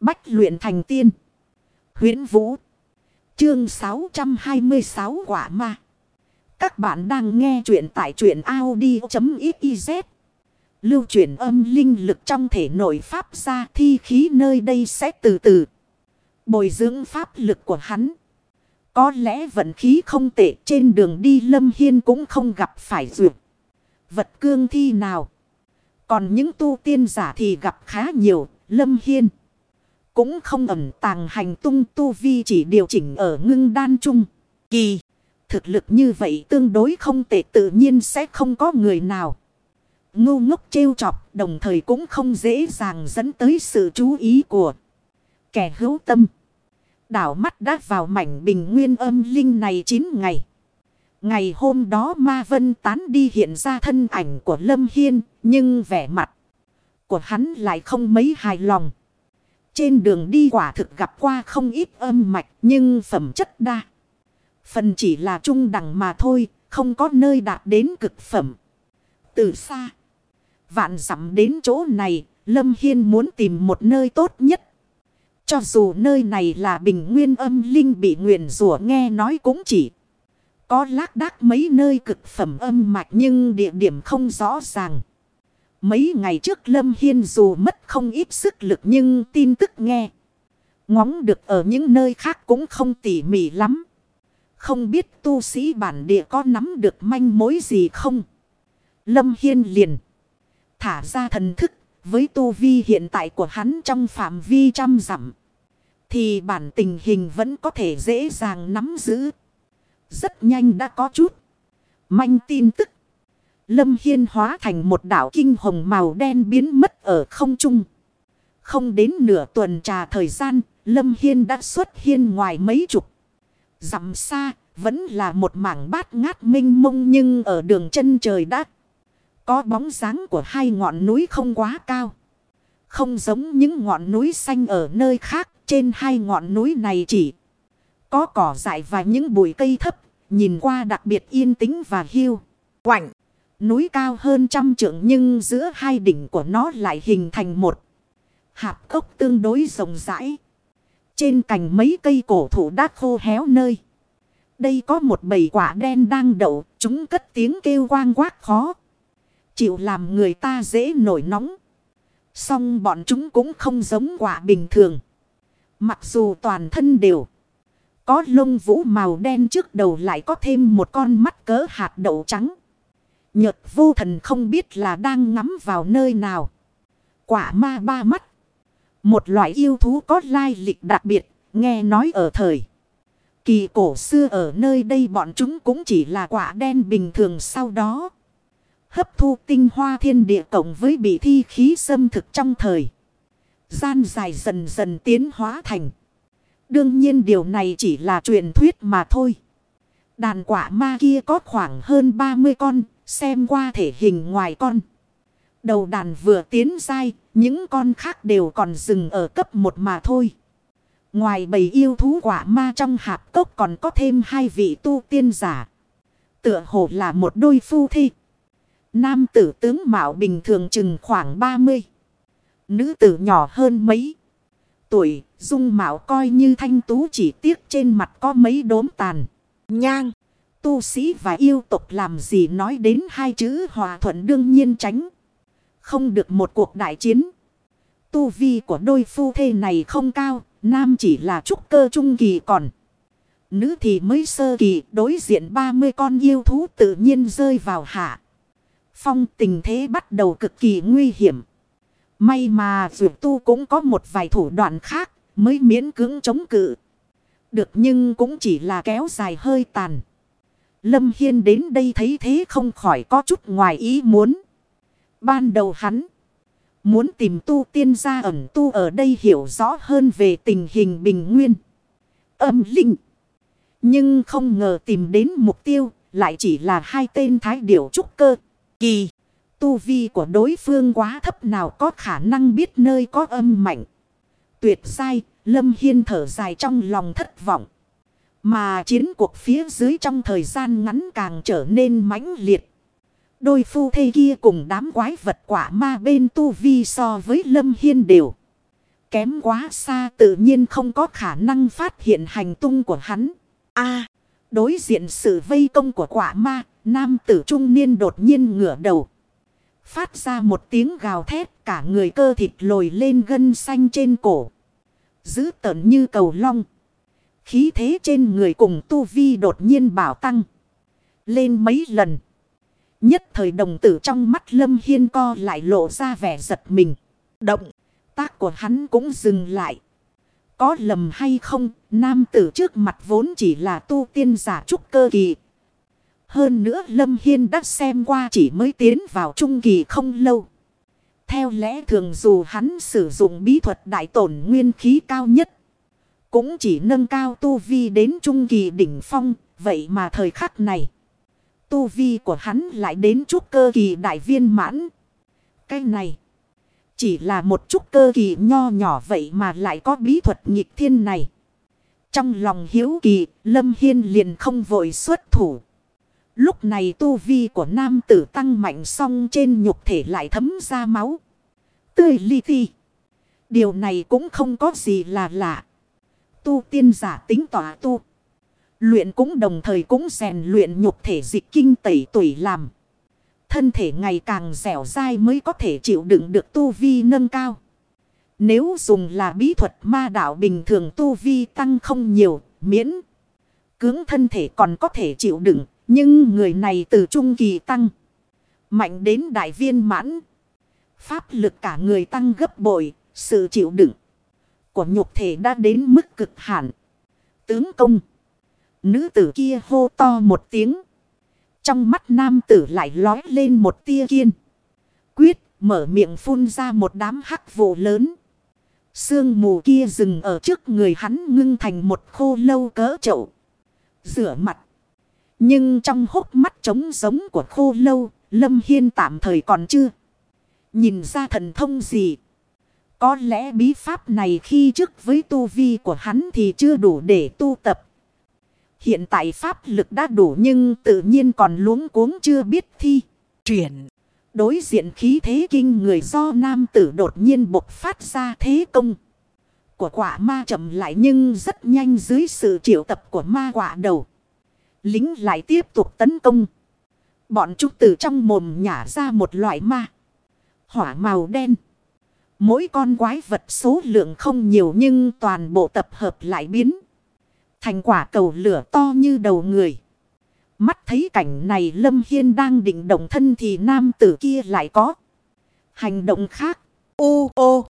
Bách luyện thành tiên. huyễn Vũ. Chương 626 quả ma. Các bạn đang nghe truyện tại truyện Audi.xyz. Lưu chuyển âm linh lực trong thể nội pháp ra, thi khí nơi đây sẽ từ từ. Bồi dưỡng pháp lực của hắn. Có lẽ vận khí không tệ, trên đường đi Lâm Hiên cũng không gặp phải duyệt. Vật cương thi nào. Còn những tu tiên giả thì gặp khá nhiều. Lâm Hiên. Cũng không ẩn tàng hành tung tu vi chỉ điều chỉnh ở ngưng đan trung. Kỳ. Thực lực như vậy tương đối không tệ tự nhiên sẽ không có người nào. Ngu ngốc trêu chọc đồng thời cũng không dễ dàng dẫn tới sự chú ý của kẻ hữu tâm. Đảo mắt đã vào mảnh bình nguyên âm linh này 9 ngày. Ngày hôm đó ma vân tán đi hiện ra thân ảnh của Lâm Hiên, nhưng vẻ mặt của hắn lại không mấy hài lòng. Trên đường đi quả thực gặp qua không ít âm mạch nhưng phẩm chất đa. Phần chỉ là trung đẳng mà thôi, không có nơi đạt đến cực phẩm. Từ xa, vạn dặm đến chỗ này, Lâm Hiên muốn tìm một nơi tốt nhất. Cho dù nơi này là bình nguyên âm linh bị nguyện rủa nghe nói cũng chỉ có lác đác mấy nơi cực phẩm âm mạch nhưng địa điểm không rõ ràng. Mấy ngày trước Lâm Hiên dù mất không ít sức lực nhưng tin tức nghe. Ngóng được ở những nơi khác cũng không tỉ mỉ lắm. Không biết tu sĩ bản địa có nắm được manh mối gì không? Lâm Hiên liền. Thả ra thần thức, với tu vi hiện tại của hắn trong phạm vi trăm dặm. Thì bản tình hình vẫn có thể dễ dàng nắm giữ. Rất nhanh đã có chút. Manh tin tức. Lâm Hiên hóa thành một đảo kinh hồng màu đen biến mất ở không trung. Không đến nửa tuần trà thời gian, Lâm Hiên đã xuất hiện ngoài mấy chục. Dặm xa, vẫn là một mảng bát ngát minh mông nhưng ở đường chân trời đã có bóng dáng của hai ngọn núi không quá cao. Không giống những ngọn núi xanh ở nơi khác, trên hai ngọn núi này chỉ có cỏ dại và những bụi cây thấp, nhìn qua đặc biệt yên tĩnh và hiu. Quạnh, núi cao hơn trăm trượng nhưng giữa hai đỉnh của nó lại hình thành một hạp cốc tương đối rộng rãi. Trên cành mấy cây cổ thụ đã khô héo nơi. Đây có một bầy quả đen đang đậu, chúng cất tiếng kêu quang quát khó. Chịu làm người ta dễ nổi nóng. Xong bọn chúng cũng không giống quả bình thường. Mặc dù toàn thân đều có lông vũ màu đen trước đầu lại có thêm một con mắt cỡ hạt đậu trắng. Nhật vô thần không biết là đang ngắm vào nơi nào. Quả ma ba mắt. Một loại yêu thú có lai lịch đặc biệt, nghe nói ở thời. Kỳ cổ xưa ở nơi đây bọn chúng cũng chỉ là quả đen bình thường sau đó. Hấp thu tinh hoa thiên địa cộng với bị thi khí xâm thực trong thời. Gian dài dần dần tiến hóa thành. Đương nhiên điều này chỉ là truyền thuyết mà thôi. Đàn quả ma kia có khoảng hơn 30 con, xem qua thể hình ngoài con. Đầu đàn vừa tiến dai, những con khác đều còn dừng ở cấp 1 mà thôi. Ngoài bầy yêu thú quả ma trong hạp cốc còn có thêm hai vị tu tiên giả. Tựa hồ là một đôi phu thi. Nam tử tướng mạo bình thường chừng khoảng 30. Nữ tử nhỏ hơn mấy tuổi, dung mạo coi như thanh tú chỉ tiếc trên mặt có mấy đốm tàn. Nhang, tu sĩ và yêu tục làm gì nói đến hai chữ hòa thuận đương nhiên tránh. Không được một cuộc đại chiến. Tu vi của đôi phu thê này không cao, nam chỉ là trúc cơ trung kỳ còn. Nữ thì mới sơ kỳ đối diện 30 con yêu thú tự nhiên rơi vào hạ. Phong tình thế bắt đầu cực kỳ nguy hiểm. May mà dù tu cũng có một vài thủ đoạn khác mới miễn cưỡng chống cự. Được nhưng cũng chỉ là kéo dài hơi tàn. Lâm Hiên đến đây thấy thế không khỏi có chút ngoài ý muốn. Ban đầu hắn muốn tìm tu tiên gia ẩn tu ở đây hiểu rõ hơn về tình hình bình nguyên. Âm linh. Nhưng không ngờ tìm đến mục tiêu lại chỉ là hai tên thái điểu trúc cơ. Kỳ. Tu vi của đối phương quá thấp nào có khả năng biết nơi có âm mạnh. Tuyệt sai, Lâm Hiên thở dài trong lòng thất vọng. Mà chiến cuộc phía dưới trong thời gian ngắn càng trở nên mãnh liệt. Đôi phu thê kia cùng đám quái vật quả ma bên tu vi so với Lâm Hiên đều. Kém quá xa tự nhiên không có khả năng phát hiện hành tung của hắn. a đối diện sự vây công của quả ma, nam tử trung niên đột nhiên ngửa đầu. Phát ra một tiếng gào thét cả người cơ thịt lồi lên gân xanh trên cổ. Giữ tợn như cầu long. Khí thế trên người cùng tu vi đột nhiên bảo tăng. Lên mấy lần. Nhất thời đồng tử trong mắt Lâm Hiên co lại lộ ra vẻ giật mình. Động tác của hắn cũng dừng lại. Có lầm hay không, nam tử trước mặt vốn chỉ là tu tiên giả trúc cơ kỳ. Hơn nữa Lâm Hiên đã xem qua chỉ mới tiến vào trung kỳ không lâu. Theo lẽ thường dù hắn sử dụng bí thuật đại tổn nguyên khí cao nhất. Cũng chỉ nâng cao tu vi đến trung kỳ đỉnh phong. Vậy mà thời khắc này. Tu vi của hắn lại đến trúc cơ kỳ đại viên mãn. Cái này. Chỉ là một chút cơ kỳ nho nhỏ vậy mà lại có bí thuật nghịch thiên này. Trong lòng hiếu kỳ, Lâm Hiên liền không vội xuất thủ. Lúc này tu vi của nam tử tăng mạnh song trên nhục thể lại thấm ra máu. Tươi li ti. Điều này cũng không có gì là lạ. Tu tiên giả tính tỏa tu. Luyện cũng đồng thời cũng rèn luyện nhục thể dịch kinh tẩy tuổi làm. Thân thể ngày càng dẻo dai mới có thể chịu đựng được tu vi nâng cao. Nếu dùng là bí thuật ma đạo bình thường tu vi tăng không nhiều, miễn. Cưỡng thân thể còn có thể chịu đựng, nhưng người này từ trung kỳ tăng. Mạnh đến đại viên mãn. Pháp lực cả người tăng gấp bội, sự chịu đựng của nhục thể đã đến mức cực hạn. Tướng công. Nữ tử kia hô to một tiếng. Trong mắt nam tử lại lói lên một tia kiên. Quyết mở miệng phun ra một đám hắc vụ lớn. Sương mù kia dừng ở trước người hắn ngưng thành một khô lâu cỡ chậu. Rửa mặt. Nhưng trong hốc mắt trống giống của khô lâu, Lâm Hiên tạm thời còn chưa. Nhìn ra thần thông gì. Có lẽ bí pháp này khi trước với tu vi của hắn thì chưa đủ để tu tập. Hiện tại pháp lực đã đủ nhưng tự nhiên còn luống cuống chưa biết thi. Chuyển. Đối diện khí thế kinh người do nam tử đột nhiên bộc phát ra thế công. Của quả ma chậm lại nhưng rất nhanh dưới sự triệu tập của ma quả đầu. Lính lại tiếp tục tấn công. Bọn chúng từ trong mồm nhả ra một loại ma. Hỏa màu đen. Mỗi con quái vật số lượng không nhiều nhưng toàn bộ tập hợp lại biến. Thành quả cầu lửa to như đầu người. Mắt thấy cảnh này Lâm Hiên đang định động thân thì nam tử kia lại có. Hành động khác. Ô ô.